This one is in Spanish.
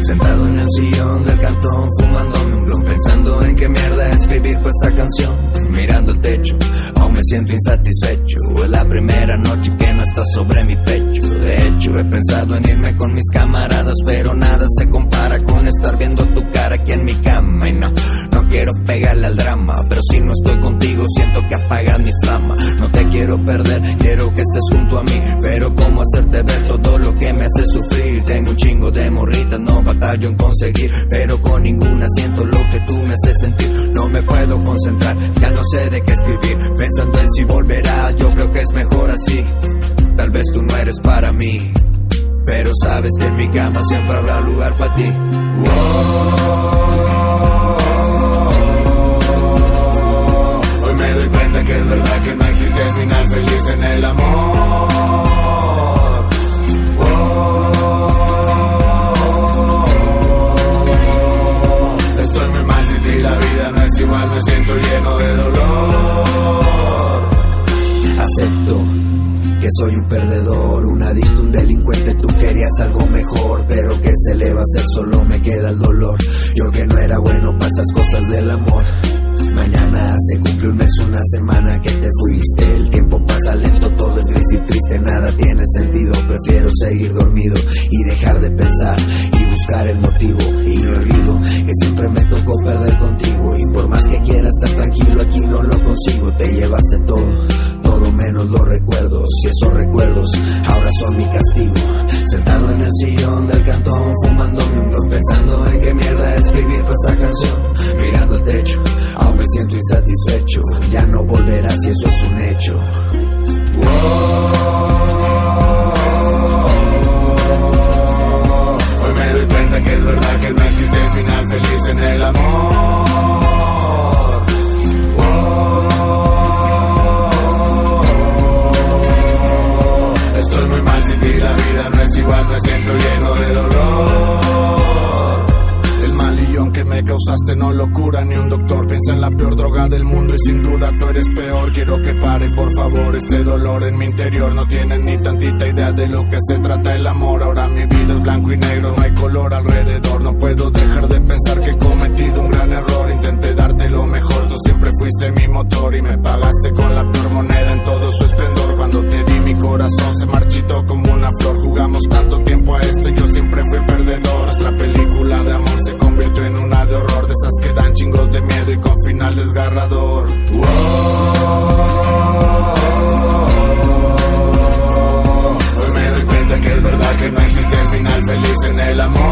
Sentado en el sillón del cantón, fumándome un blon, pensando en qué mierda escribir para esta canción. Mirando el techo, me siento insatisfecho. Es la primera noche que no está sobre mi pecho. De hecho, he pensado en irme con mis camaradas, pero nada se compara con estar viendo tu cara aquí en mi cama. Y no, no quiero pegarle al drama, pero si no estoy contigo, siento que apagas mi flama. No te quiero perder, quiero que estés junto a mí, pero cómo hacerte ver todo lo que me hace sufrir. Tengo un chingo de morritas, no batallo en conseguir, pero con ninguna siento lo que tú me haces sentir. No me puedo concentrar, ya no sé de qué escribir, si volverá, yo creo que es mejor así. Tal vez tú no eres para mí, pero sabes que en mi cama siempre habrá lugar para ti. Hoy me doy cuenta que es verdad que no existe final feliz en el amor. Estoy muy mal sin ti, la vida no es igual, me siento lleno de dolor. Acepto que soy un perdedor, un adicto, un delincuente. Tú querías algo mejor, pero que se le va a hacer, solo me queda el dolor. Yo que no era bueno para esas cosas del amor. Mañana se cumple un mes, una semana que te fuiste. El tiempo pasa lento, todo es gris y triste, nada tiene sentido. Prefiero seguir dormido y dejar de pensar y buscar el motivo. Y no olvido que siempre me tocó perder contigo. Y por más que quiera estar tranquilo, aquí no lo consigo. Te llevaste todo, los recuerdos. Y esos recuerdos ahora son mi castigo. Sentado en el sillón del cantón, fumándome un blon, pensando en qué mierda escribir para esta canción. Mirando el techo, aún me siento insatisfecho. Ya no volverás si eso es un hecho. Hoy me doy cuenta que es verdad que no existe final feliz en el amor. Causaste no lo cura ni un doctor. Piensa en la peor droga del mundo y sin duda tú eres peor. Quiero que pare, por favor, este dolor en mi interior. No tienes ni tantita idea de lo que se trata el amor. Ahora mi vida es blanco y negro, no hay color alrededor. No puedo dejar de pensar que he cometido un gran error. Intenté darte lo mejor, tú siempre fuiste mi motor y me pagaste con la peor moneda en todo su esplendor. Cuando te di mi corazón se marchitó como una flor. Jugamos tanto tiempo a esto yo siempre fui desgarrador. Wow. Hoy me doy cuenta que es verdad que no existe el final feliz en el amor.